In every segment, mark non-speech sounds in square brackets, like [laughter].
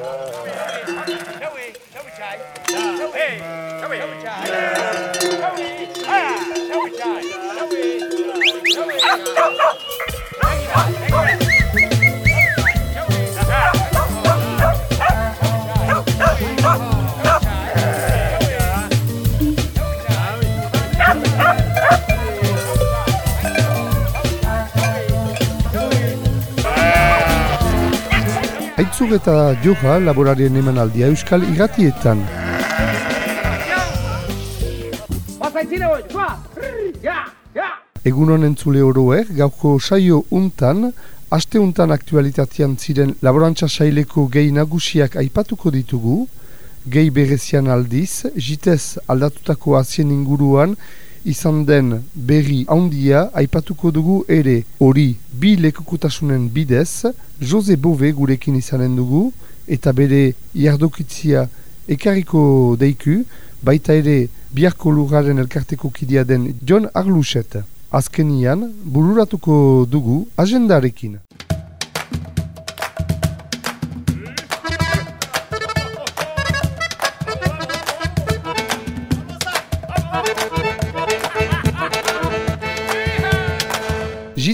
Yeah. Aitzur eta Joha laborarien emanaldia Euskal Iratietan. Egun honen zule oroek, gauko saio untan, aste untan aktualitatean ziren laborantza saileko gehi nagusiak aipatuko ditugu, gehi berezian aldiz, jitez aldatutako azien inguruan, izan den berri handia aipatuko dugu ere hori bi lekukutasunen bidez Jose Bove gurekin izanen dugu eta bere jardokitzia ekariko deiku baita ere biharko lugaren elkarteko kidea den John Arluset azkenian bururatuko dugu agendarekin.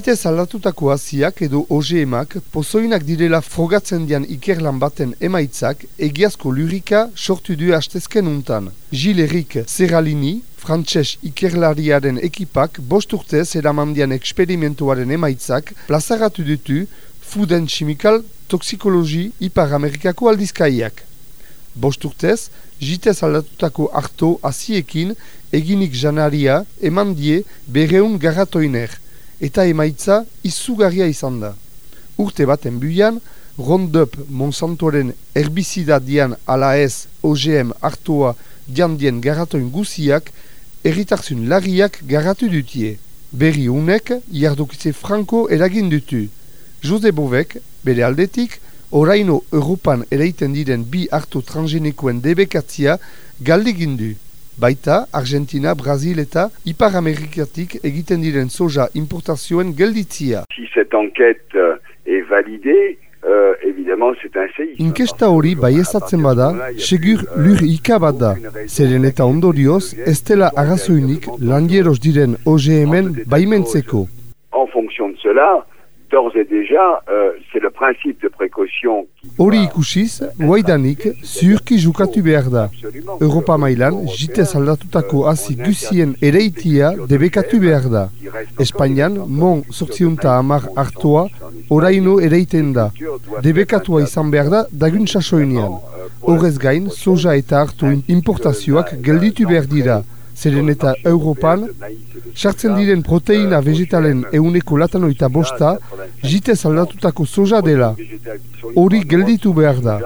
Jitez aldatutako hasiak edo OGMak pozoinak direla frogatzen dian ikerlan baten emaitzak egiazko lurika sortu du hastezken untan. Gil Erik Serralini, frantses ikerlariaren ekipak bost urtez eramandian eksperimentuaren emaitzak plazaratu dutu Food and Chemical Toxicology Ipar Amerikako aldizkaiak. Bost urtez, jitez aldatutako harto hasiekin eginik janaria eman die bereun garatoiner eta emaitza izugarria izan da. Urte baten buian, Roundup Monsantoren herbizida dian ala ez OGM hartua diandien garatoin guziak, erritarzun lariak garatu dutie. Berri unek, jardokitze franko eragin dutu. Jose Bovek, bere aldetik, oraino Europan ereiten diren bi hartu transgenikoen debekatzia galdegindu. Baita, Argentina, Brazil eta Ipar Amerikatik egiten diren soja importazioen gelditzia. Si cette enquête euh, est validée, euh, évidemment, c'est un séisme. Inkesta hori baiezatzen bada, segur lur ikabada. Zeren eta ondorioz, ez dela arrazoinik landieros diren OGM-en baimentzeko. En fonction de cela, d'ores et déjà, euh, c'est le principe de précaution. Hori ikusiz, guaidanik, zuurki jukatu behar da. Europa mailan, jitez aldatutako hasi guzien ereitia debekatu behar da. Espainian, mon sortziunta amar hartua, oraino ereiten da. Debekatua izan behar da, dagun sasoinean. Horrez gain, soja eta hartu importazioak gelditu behar dira. Zeren eta Europan, sartzen diren proteina vegetalen euneko latanoita bosta, jitez aldatutako soja dela. Hori gelditu behar da.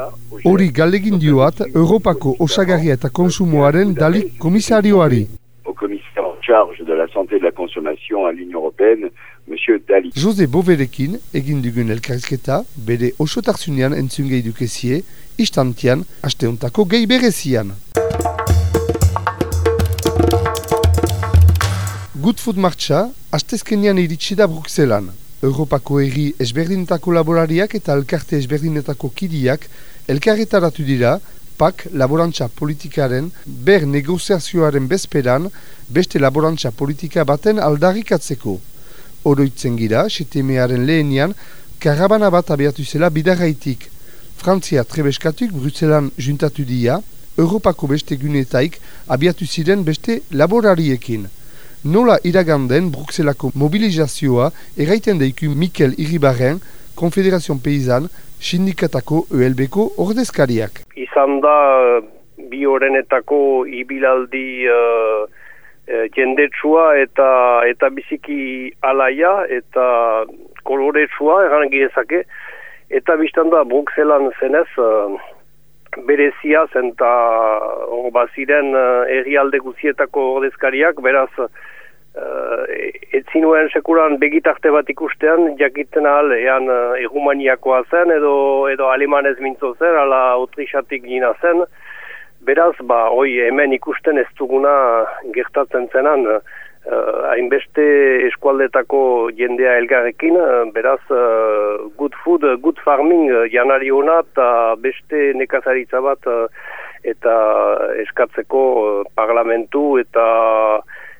Hori galegin dioat Europako osagarria eta konsumoaren dalik komisarioari. Au commissaire en charge de la santé et de la consommation à l'Union Européenne, Monsieur Dali. Jose Boverekin egin dugun elkarrizketa, bere osotarzunean entzun gehi dukezie, istantian, asteuntako gehi berezian. Good Food Marcha, astezkenian iritsi da Bruxellan. Europako erri ezberdinetako laborariak eta elkarte ezberdinetako kidiak elkarretaratu dira, pak laborantza politikaren ber negoziazioaren bezperan beste laborantza politika baten aldarrikatzeko. Oroitzen gira, CTM-aren lehenian, karabana bat abiatu zela bidarraitik. Frantzia trebeskatuk Bruxellan juntatu dira, Europako beste gunetaik abiatu ziren beste laborariekin. Nola iraganden Bruxelako mobilizazioa erraiten daiku Mikel Iribarren, Konfederazion Peizan, sindikatako ELBko ordezkariak. Izan da bi horrenetako ibilaldi uh, jendetsua eta eta biziki alaia eta koloretsua eran gizake eta biztan da Bruxelan zenez uh, berezia zen eta oh, baziren uh, errialde guzietako ordezkariak beraz uh, ez zinuen sekuran begitarte bat ikustean, jakiten ahal, ean uh, egumaniakoa zen, edo, edo alemanez mintzo zen, ala autrixatik gina zen, beraz, ba, oi, hemen ikusten ez duguna gertatzen zenan, hainbeste eskualdetako jendea elgarrekin, beraz good food, good farming janari hona eta beste nekazaritza bat eta eskatzeko parlamentu eta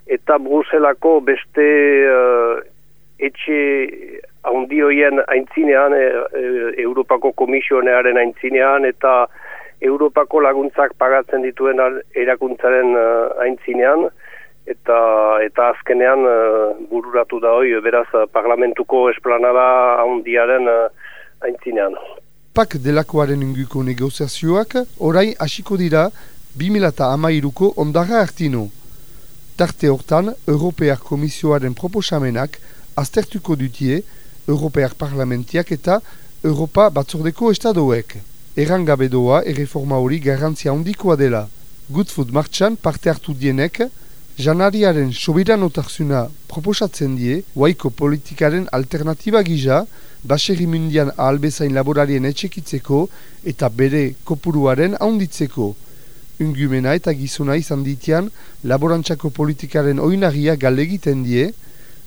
eta Bruselako beste etxe handioien aintzinean, e, e, Europako komisionearen aintzinean, eta Europako laguntzak pagatzen dituen erakuntzaren uh, aintzinean, eta eta azkenean uh, bururatu da hoi, beraz parlamentuko esplanada handiaren uh, aintzinean. Pak delakoaren inguko negoziazioak, orai hasiko dira 2008ko ondarra hartino. Tarte hortan, Europeak Komisioaren proposamenak aztertuko dutie, Europeak Parlamentiak eta Europa Batzordeko Estadoek. Errangabe doa erreforma hori garrantzia handikoa dela. Good Food Marchan parte hartu dienek, janariaren sobiran otarzuna proposatzen die, waiko politikaren alternatiba gisa, baserri mundian ahalbezain laborarien etxekitzeko eta bere kopuruaren haunditzeko. Ungumena eta gizuna izan ditian, laborantzako politikaren oinaria galegiten die,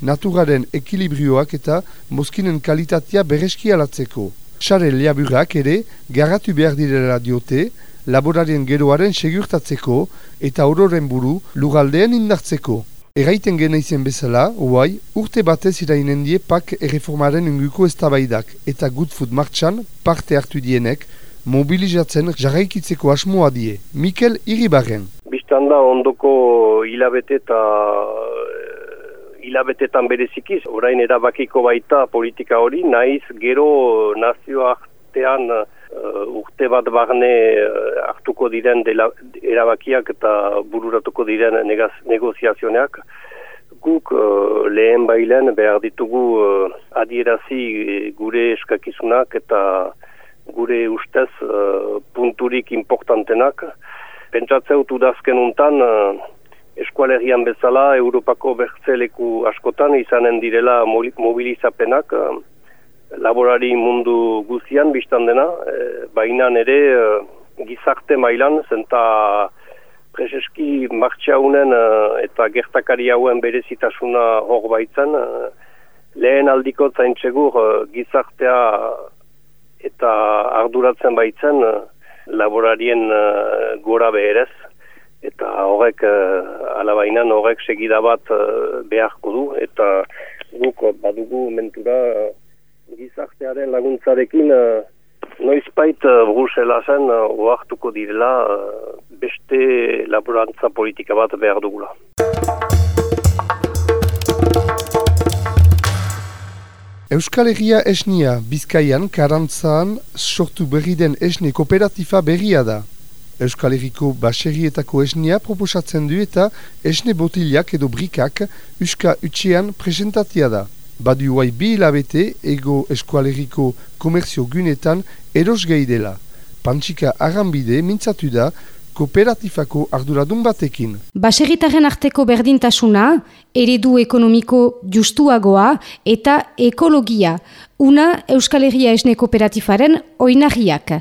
naturaren ekilibrioak eta moskinen kalitatea bereski alatzeko. Sare liaburak ere garatu behar direla diote, laborarien geroaren segurtatzeko eta auroren buru lugaldean indartzeko. Erraiten gena izen bezala, oai, urte batez irainen die pak erreformaren unguko eztabaidak eta Good Food Marchan parte hartu dienek mobilizatzen jarraikitzeko asmoa die. Mikel Iribarren. Bistanda ondoko hilabete eta hilabetetan berezikiz, orain erabakiko baita politika hori, naiz gero nazioartean uh, urte bat barne uh, hartuko diren dela, erabakiak eta bururatuko diren negaz, negoziazioneak, guk uh, lehen bailen behar ditugu uh, adierazi gure eskakizunak eta gure ustez uh, punturik importantenak. Pentsatzeu dazken untan, uh, eskualerian bezala Europako bertzeleku askotan izanen direla mobilizapenak eh, laborari mundu guzian biztan dena, e, baina ere e, gizarte mailan zenta prezeski martxaunen e, eta gertakari hauen berezitasuna hor baitzen, lehen aldiko zaintxegur e, gizartea eta arduratzen baitzen e, laborarien e, gora beherez eta horrek uh, alabainan horrek segida bat beharko du eta guk badugu mentura gizartearen laguntzarekin noizpait uh, Bruselasen oartuko direla beste laborantza politika bat behar dugula. Euskal Herria esnia Bizkaian karantzaan sortu berri den esne kooperatifa berria da. Euskal Herriko baserrietako esnea proposatzen du eta esne botilak edo brikak uska utxean presentatia da. Badu huai bi hilabete ego Euskal Herriko komerzio gunetan eros dela. Pantsika arambide mintzatu da kooperatifako arduradun batekin. Baserritaren arteko berdintasuna, eredu ekonomiko justuagoa eta ekologia, una Euskal Herria esne kooperatifaren oinarriak.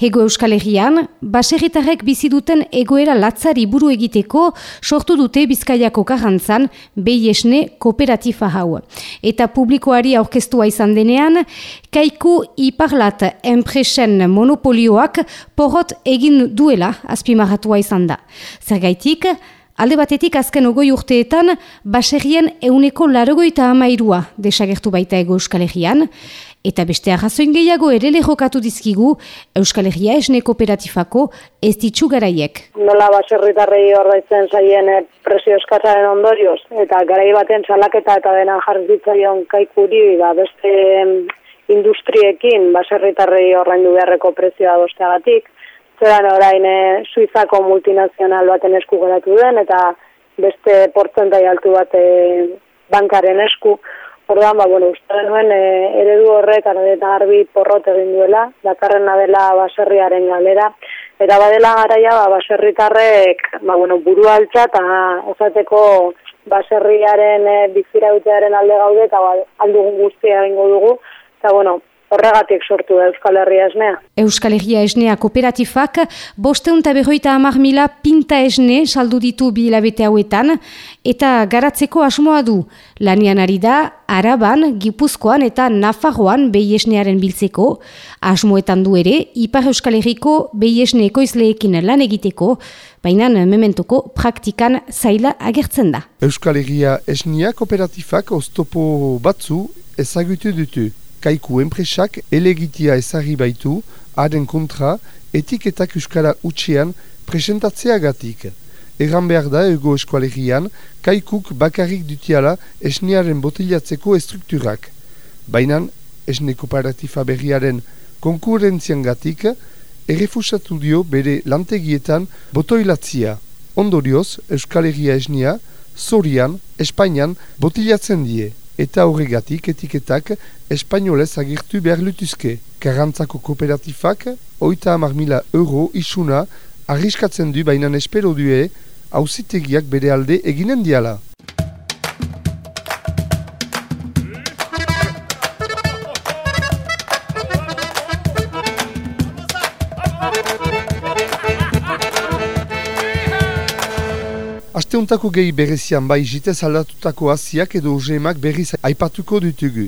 Hego Euskal Herrian, baserritarrek bizi duten egoera latzari buru egiteko sortu dute Bizkaiako karantzan behi esne kooperatifa hau. Eta publikoari aurkeztua izan denean, kaiku iparlat enpresen monopolioak porrot egin duela azpimarratua izan da. Zergaitik, Alde batetik azken ogoi urteetan, baserrien euneko larogoita amairua desagertu baita ego Euskal Herrian, eta beste arrazoin gehiago ere lehokatu dizkigu Euskal Herria esne kooperatifako ez ditsu garaiek. Nola baserritarrei ordaitzen zaien eh, presio eskazaren ondorioz, eta garai baten salaketa eta dena jarrizitzaion kaikuri, ba, beste industriekin baserritarrei ordaindu beharreko prezioa dosteagatik, zeran orain e, Suizako multinazional baten esku geratu den, eta beste portzentai altu bat e, bankaren esku. Orduan, ba, bueno, uste duen e, eredu horrek eta garbi porrot egin duela, dakarrena dela baserriaren galera, eta badela garaia ba, baserritarrek ba, bueno, buru altza eta ezateko baserriaren e, bizira alde gaude eta ba, aldugun guztia egingo dugu, eta bueno, horregatik sortu da Euskal Herria esnea. Euskal Herria esnea kooperatifak bosteun eta berroita hamar mila pinta esne saldu ditu bi hilabete hauetan eta garatzeko asmoa du. Lanian ari da, Araban, Gipuzkoan eta Nafarroan behi esnearen biltzeko, asmoetan du ere, Ipar Euskal Herriko behi esne ekoizleekin lan egiteko, baina mementoko praktikan zaila agertzen da. Euskal Herria esnia kooperatifak oztopo batzu ezagutu dutu. Kaiku enpresak elegitia ezagri baitu, aden kontra, etiketak Euskara utxean presentatzeagatik. Egan behar da, ego eskualerian, kaikuk bakarrik dutiala esniaren botilatzeko estrukturak. Baina, esne kooperatifa berriaren konkurentzian gatik, errefusatu dio bere lantegietan botoilatzia. Ondorioz, Euskal Herria esnia, Zorian, Espainian, botilatzen die. Eta horregatik etiketak espainolez agirtu behar lutuzke. Karantzako kooperatifak, oita hamar mila euro isuna, arriskatzen du bainan espero due, hausitegiak bere alde eginen diala. Asteuntako gehi berezian bai jitez aldatutako aziak edo ozeemak berriz aipatuko dutugu.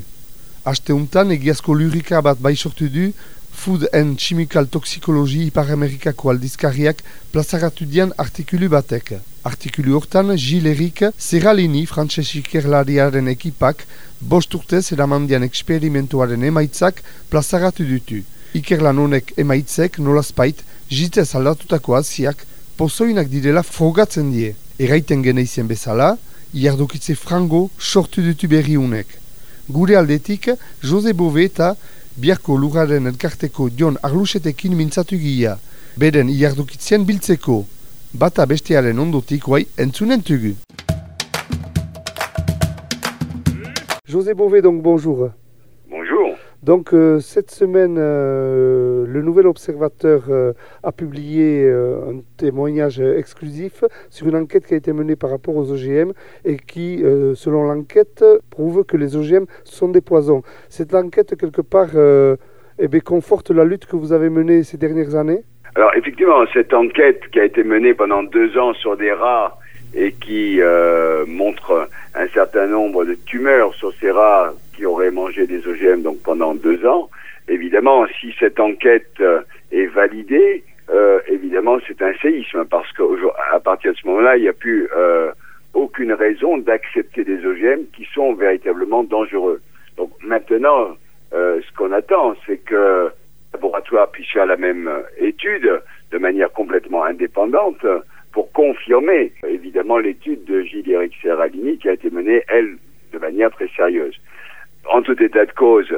Asteuntan egiazko lurika bat bai sortu du Food and Chemical Toxicology Ipar Amerikako aldizkariak plazaratu dian artikulu batek. Artikulu hortan, Gilles Eric Serralini frantses ikerlariaren ekipak bost urtez eramandian eksperimentuaren emaitzak plazaratu dutu. Ikerlan honek emaitzek nolazpait jitez aldatutako aziak pozoinak direla frogatzen die. Eraiten geneizien bezala, iardokitze frango sortu dutu berri unek. Gure aldetik, Jose Bove eta biarko lugaren elkarteko Jon Arlusetekin mintzatu gila. Beren iardokitzen biltzeko, bata bestearen ondotik guai entzunentugu. José Bové, donc bonjour. Donc euh, cette semaine, euh, le Nouvel Observateur euh, a publié un témoignage exclusif sur une enquête qui a été menée par rapport aux OGM et qui, selon l'enquête, prouve que les OGM sont des poisons. Cette enquête, quelque part, eh bien, conforte la lutte que vous avez menée ces dernières années? Alors effectivement, cette enquête qui a été menée pendant deux ans sur des rats et qui euh, montre un certain nombre de tumeurs sur ces rats qui auraient mangé des OGM donc pendant deux ans. Évidemment, si cette enquête euh, est validée, euh, évidemment c'est un séisme parce qu'à partir de ce moment-là, il n'y a plus euh, aucune raison d'accepter des OGM qui sont véritablement dangereux. Donc maintenant, euh, ce qu'on attend, c'est que le laboratoire puisse faire la même étude de manière complètement indépendante pour confirmer évidemment l'étude de Gilles-Éric Serralini qui a été menée, elle, de manière très sérieuse. En tout état de cause,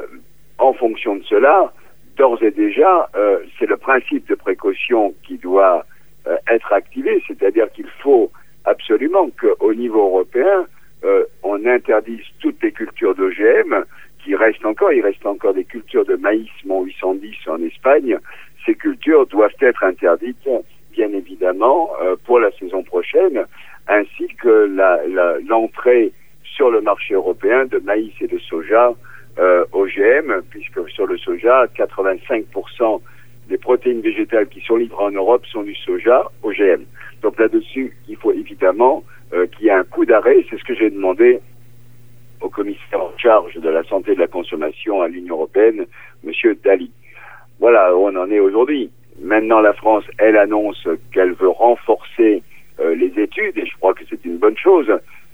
en fonction de cela, d'ores et déjà, euh, c'est le principe de précaution qui doit euh, être activé, c'est-à-dire qu'il faut absolument qu'au niveau européen, euh, on interdise toutes les cultures d'OGM qui restent encore. Il reste encore des cultures de maïs Mont 810 en Espagne. Ces cultures doivent être interdites bien évidemment euh, pour la saison prochaine, ainsi que l'entrée la, sur le marché européen de maïs et de soja euh, OGM, puisque sur le soja, 85% des protéines végétales qui sont livrées en Europe sont du soja OGM. Donc là-dessus, il faut évidemment euh, qu'il y ait un coup d'arrêt. C'est ce que j'ai demandé au commissaire en charge de la santé et de la consommation à l'Union européenne, Monsieur Dali. Voilà où on en est aujourd'hui. Maintenant, la France, elle annonce qu'elle veut renforcer euh, les études et je crois que c'est une bonne chose.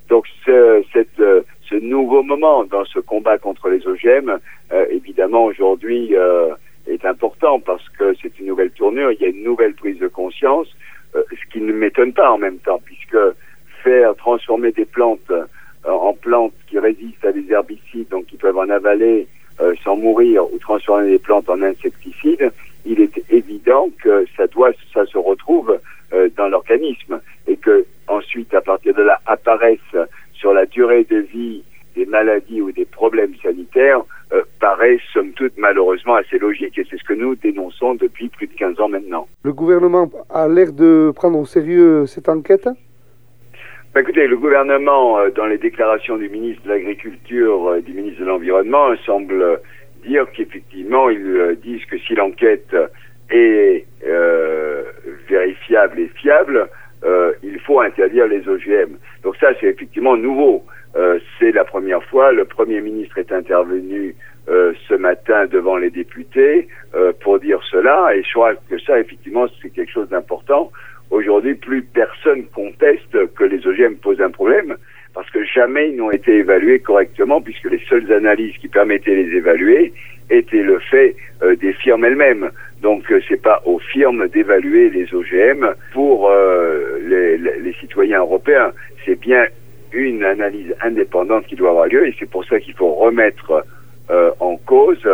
Donc, ce, cette, euh, ce nouveau moment dans ce combat contre les OGM, euh, évidemment, aujourd'hui, euh, est important parce que c'est une nouvelle tournure, il y a une nouvelle prise de conscience, euh, ce qui ne m'étonne pas en même temps, puisque faire transformer des plantes en plantes qui résistent à des herbicides, donc qui peuvent en avaler sans mourir, ou transformer des plantes en insecticides, il est évident que ça doit, ça se retrouve euh, dans l'organisme et que ensuite, à partir de là, apparaissent sur la durée de vie des maladies ou des problèmes sanitaires euh, paraît somme toute malheureusement assez logique et c'est ce que nous dénonçons depuis plus de 15 ans maintenant. Le gouvernement a l'air de prendre au sérieux cette enquête? Bah, écoutez, le gouvernement, euh, dans les déclarations du ministre de l'Agriculture et du ministre de l'Environnement, semble dire qu'effectivement, ils euh, disent que si l'enquête est euh, vérifiable et fiable, euh, il faut interdire les OGM. Donc ça, c'est effectivement nouveau. C'est la première fois. Le Premier ministre est intervenu euh, ce matin devant les députés euh, pour dire cela. Et je crois que ça, effectivement, c'est quelque chose d'important. Aujourd'hui, plus personne conteste que les OGM posent un problème jamais ils n'ont été évalués correctement puisque les seules analyses qui permettaient de les évaluer étaient le fait euh, des firmes elles-mêmes. Donc euh, c'est pas aux firmes d'évaluer les OGM pour euh, les, les, les citoyens européens. C'est bien une analyse indépendante qui doit avoir lieu et c'est pour ça qu'il faut remettre euh, en cause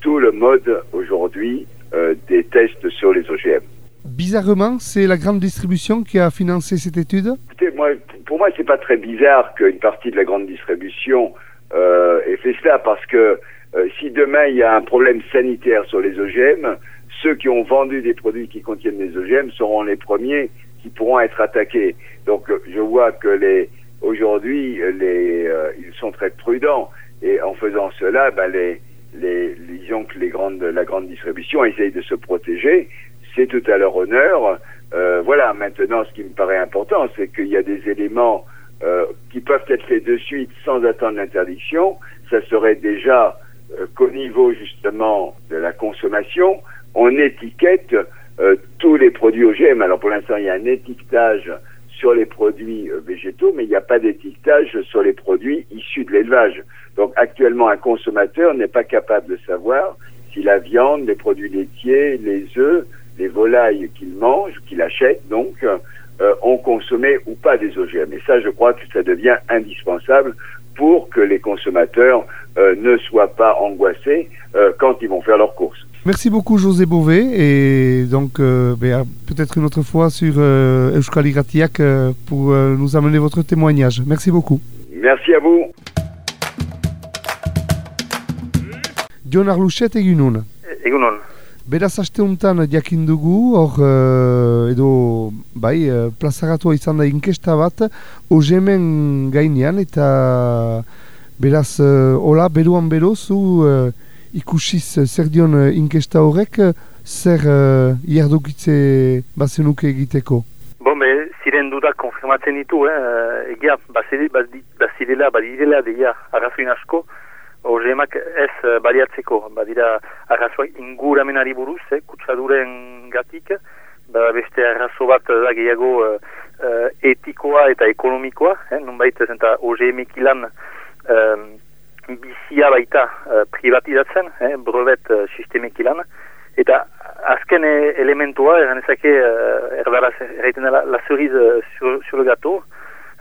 tout le mode aujourd'hui euh, des tests sur les OGM. Bizarrement, c'est la grande distribution qui a financé cette étude? Écoutez, moi, pour moi, c'est pas très bizarre qu'une partie de la grande distribution euh, ait fait cela parce que euh, si demain il y a un problème sanitaire sur les OGM, ceux qui ont vendu des produits qui contiennent des OGM seront les premiers qui pourront être attaqués. Donc, euh, je vois que les aujourd'hui, les euh, ils sont très prudents et en faisant cela, ben, les les disons que les grandes la grande distribution essaye de se protéger. C'est tout à leur honneur. Euh, voilà, maintenant, ce qui me paraît important, c'est qu'il y a des éléments euh, qui peuvent être faits de suite sans attendre l'interdiction. Ça serait déjà euh, qu'au niveau, justement, de la consommation, on étiquette euh, tous les produits OGM. Alors, pour l'instant, il y a un étiquetage sur les produits euh, végétaux, mais il n'y a pas d'étiquetage sur les produits issus de l'élevage. Donc, actuellement, un consommateur n'est pas capable de savoir si la viande, les produits laitiers, les œufs, les volailles qu'il mange, qu'il achète, donc, euh, ont consommé ou pas des OGM. Et ça, je crois que ça devient indispensable pour que les consommateurs euh, ne soient pas angoissés euh, quand ils vont faire leurs courses. Merci beaucoup José Beauvais et donc euh, ben, peut-être une autre fois sur euh, Euskal euh, pour euh, nous amener votre témoignage. Merci beaucoup. Merci à vous. Eginun. Egunon. Beraz aste honetan jakin dugu, hor eh, edo bai, eh, plazaratua izan da inkesta bat, ogemen gainean eta beraz eh, hola, beruan bero zu ikusiz zer dion inkesta horrek, zer eh, iardokitze bazenuke egiteko. Bon, be, ziren dudak konfirmatzen ditu, eh? egia, bazirela, badirela deia arrazoin asko, OGMak ez eh, baliatzeko, badira arrazoak inguramenari buruz, eh, kutsaduren gatik, ba, beste arrazo bat da gehiago eh, eh, etikoa eta ekonomikoa, eh, nunbait eta OGMek ilan eh, bizia baita eh, privatizatzen, eh, brevet eh, sistemek ilan, eta azken eh, elementua, eran ezake, eh, erdaraz, erraiten dela, la cerise eh, sur, sur le gâteau,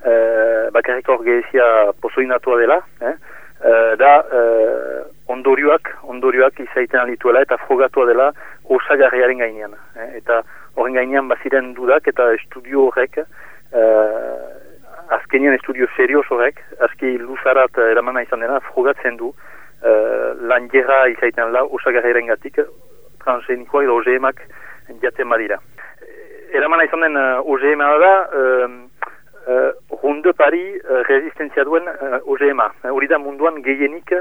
eh, bakarrik hor gehezia pozoinatua dela, eh, eh, da eh, ondorioak, ondorioak izaiten alituela eta frogatua dela osagarriaren gainean. Eh, eta horren gainean baziren dudak eta estudio horrek, eh, azkenian estudio serios horrek, aski luzarat eramana izan dena, frogatzen du, eh, lan gerra izaiten la osagarriaren gatik, transgenikoak edo OGM-ak jaten badira. Eramana izan den uh, OGM da, uh, uh, runde pari uh, resistentzia duen uh, OGM-a. Uh, hori da munduan gehienik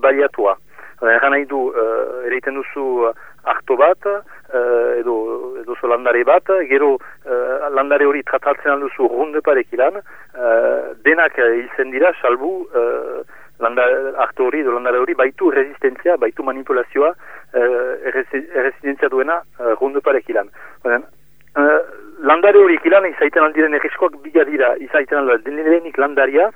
baliatua. Egan nahi du, uh, ereiten duzu uh, arto bat, uh, edo, edo zo landare bat, gero uh, landare hori tratatzen alduzu runde parek ilan, uh, denak hilzen dira, salbu uh, landa, arto hori edo landare hori baitu resistentzia, baitu manipulazioa, uh, resistentzia duena uh, runde parek ilan. Uh, landare hori ilan izaiten aldiren erreskoak biga dira, izaiten aldiren lehenik landaria,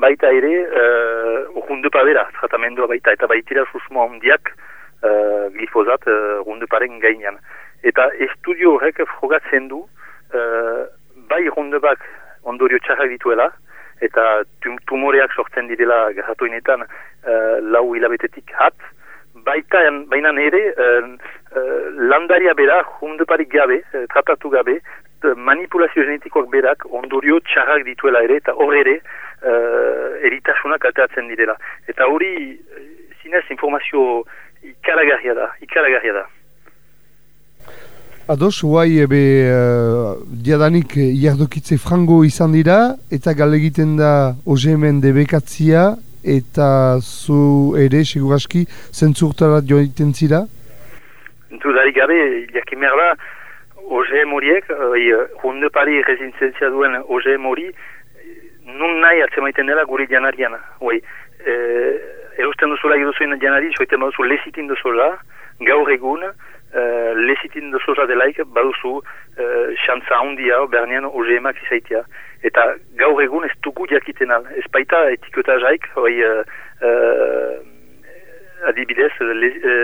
baita ere uh, rundupa bera, tratamendua baita, eta baitira susmo handiak uh, glifozat uh, runduparen gainean. Eta estudio horrek frogatzen du uh, bai rundupak ondorio txarrak dituela, eta tum tumoreak sortzen direla garratoinetan uh, lau hilabetetik hat, baita baina ere uh, landaria bera runduparik gabe, uh, tratatu gabe, manipulazio genetikoak berak ondorio txarrak dituela ere, eta hor ere uh, eritasunak ateratzen direla. Eta hori, zinez, informazio ikaragarria da, ikaragarria da. Ados, guai, ebe, uh, diadanik eh, iardokitze frango izan dira, eta gale egiten da OGMen debekatzia, eta zu ere, seguraski, zentzurtara joiten zira? Dudarik gabe, jakin behar da, OGM horiek, hunde pari rezintzenzia duen OGM hori, nun nahi atzemaiten dela gure janariana. Oi, e, erosten duzula egin janari, soiten baduzu lezitin duzula, gaur egun, e, lezitin duzula delaik, baduzu e, xantza handia, bernean OGM-ak izaitia. Eta gaur egun ez dugu jakiten al. Ez baita etikota jaik, oi, e, e, adibidez, le, e,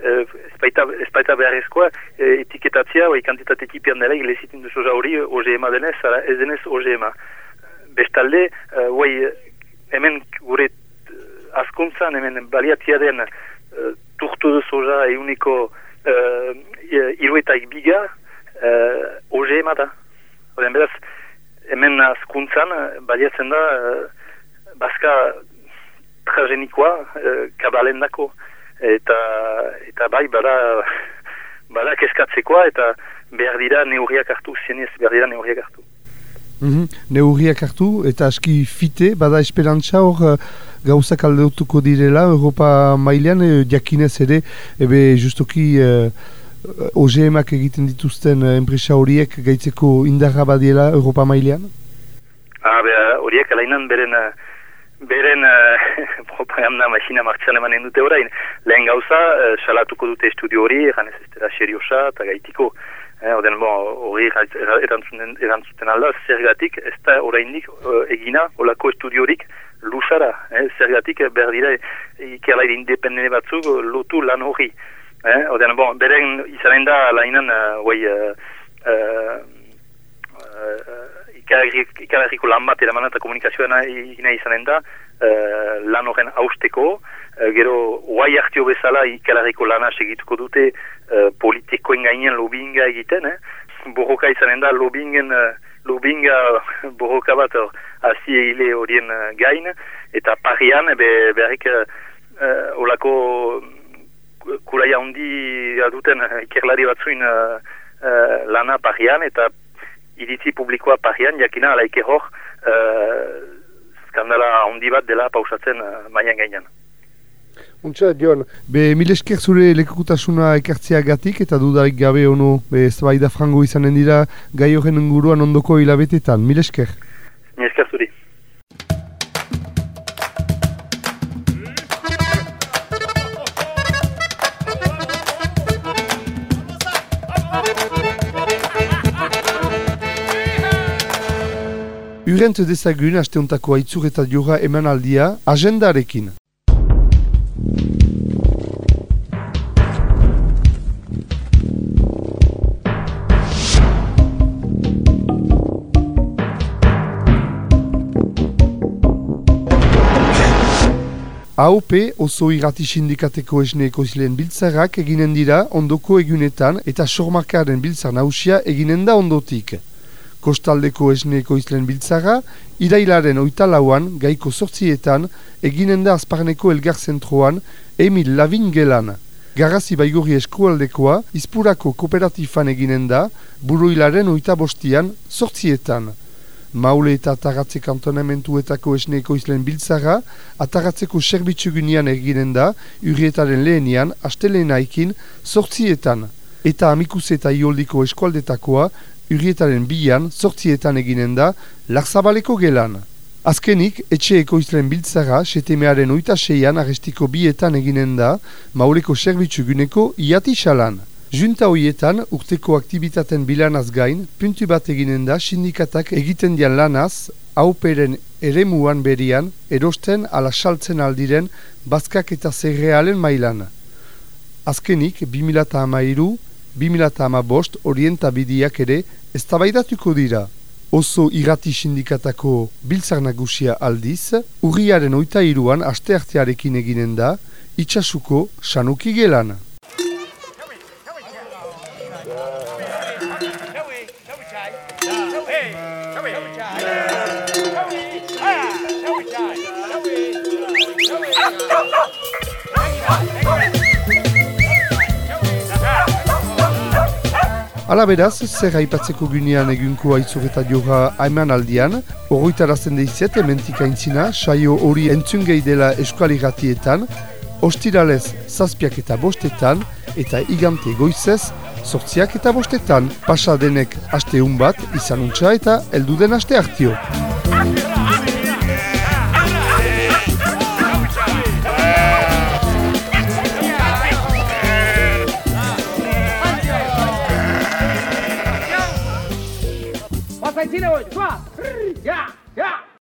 e, ez baita, baita beharrezkoa, e, etiketatzea, oi, kantitate tipian delaik, lezitin duzula hori OGM denez, ez denez OGM-a bestalde, uh, hemen gure askuntzan, hemen baliatia den uh, turtu duzoza euniko uh, iruetaik biga, oge ema da. Oden beraz, hemen askuntzan baliatzen da uh, baska tragenikoa uh, kabalen dako. Eta, eta bai, bada, bada keskatzekoa eta behar dira neurriak hartu, zienez behar dira neurriak hartu. Mm Neurriak hartu eta aski fite, bada esperantza hor uh, gauzak aldeutuko direla Europa mailean, uh, jakinez ere, ebe justoki uh, OGMak egiten dituzten enpresa horiek gaitzeko indarra badiela Europa mailean? Ah, horiek alainan beren, beren [laughs] uh, propaganda masina martxan emanen dute orain. Lehen gauza, uh, salatuko dute estudio hori, ganez ez dira seriosa eta gaitiko. Eh, Oden, bon, hori erantzuten alda, zergatik, ez da oraindik uh, egina, olako estudiorik, lusara, eh, zergatik behar dira ikerlaire independene batzuk lotu lan hori. Eh, Oden, bon, beren izanen da lainan, uh, uh, uh, ikalarriko lan bat eraman eta komunikazioa egina izanen da, uh, lan horren hausteko, uh, gero, guai hartio bezala ikalarriko lana segituko dute, uh, politikoen gainen lobinga egiten, eh? borroka izanen da lobingen, uh, lobinga [laughs] borroka bat hor hazi egile horien uh, gain, eta parian be, beharrik uh, olako kuraia handi aduten ikerlari batzuin uh, uh, lana parian, eta iritzi publikoa parian, jakina alaike hor uh, skandala handi bat dela pausatzen uh, maian gainan. Untsa, Dion, be milesker zure lekukutasuna ekartzea gatik eta dudarik gabe ono be da frango izanen dira gai horren inguruan ondoko hilabetetan. Milesker. Milesker zuri. Urent dezagun asteuntako aitzur eta jora emanaldia agendarekin. AOP oso irrati sindikateko esne ekoizleen biltzarrak eginen dira ondoko egunetan eta sormakaren biltzar nausia eginen da ondotik. Kostaldeko esne ekoizleen biltzara, irailaren oita lauan, gaiko sortzietan, eginen da azparneko elgar zentroan, Emil Lavin gelan. Garrazi baigorri eskualdekoa, izpurako kooperatifan eginen da, buruilaren oita bostian, sortzietan maule eta ataratze kantonamentuetako esneeko izlen biltzara, ataratzeko serbitzu gunean eginen da, urrietaren lehenian, astelena ikin, sortzietan. Eta amikus eta ioldiko eskualdetakoa, urrietaren bian, sortzietan eginen da, larzabaleko gelan. Azkenik, etxe ekoizlen biltzara, setemearen oita seian arrestiko bietan eginen da, mauleko serbitzu guneko iati xalan. Junta hoietan, urteko aktivitaten bilanaz gain, puntu bat eginen da sindikatak egiten dian lanaz, hauperen ere muan berian, erosten ala saltzen aldiren, bazkak eta zerrealen mailan. Azkenik, 2008 2008 orientabidiak ere, ez tabaidatuko dira. Oso irati sindikatako biltzar nagusia aldiz, urriaren oita iruan asteartearekin eginen da, itxasuko sanuki gelan. Ala beraz, zer haipatzeko gunean egunko aitzur eta diora haiman aldian, horroitarazten deizet, ementik aintzina, saio hori entzungei dela eskuali ratietan, ostiralez zazpiak eta bostetan, eta igante goizez, sortziak eta bostetan, pasa denek aste bat, izan untsa eta elduden aste hartio. Выкидывать! Два! Я!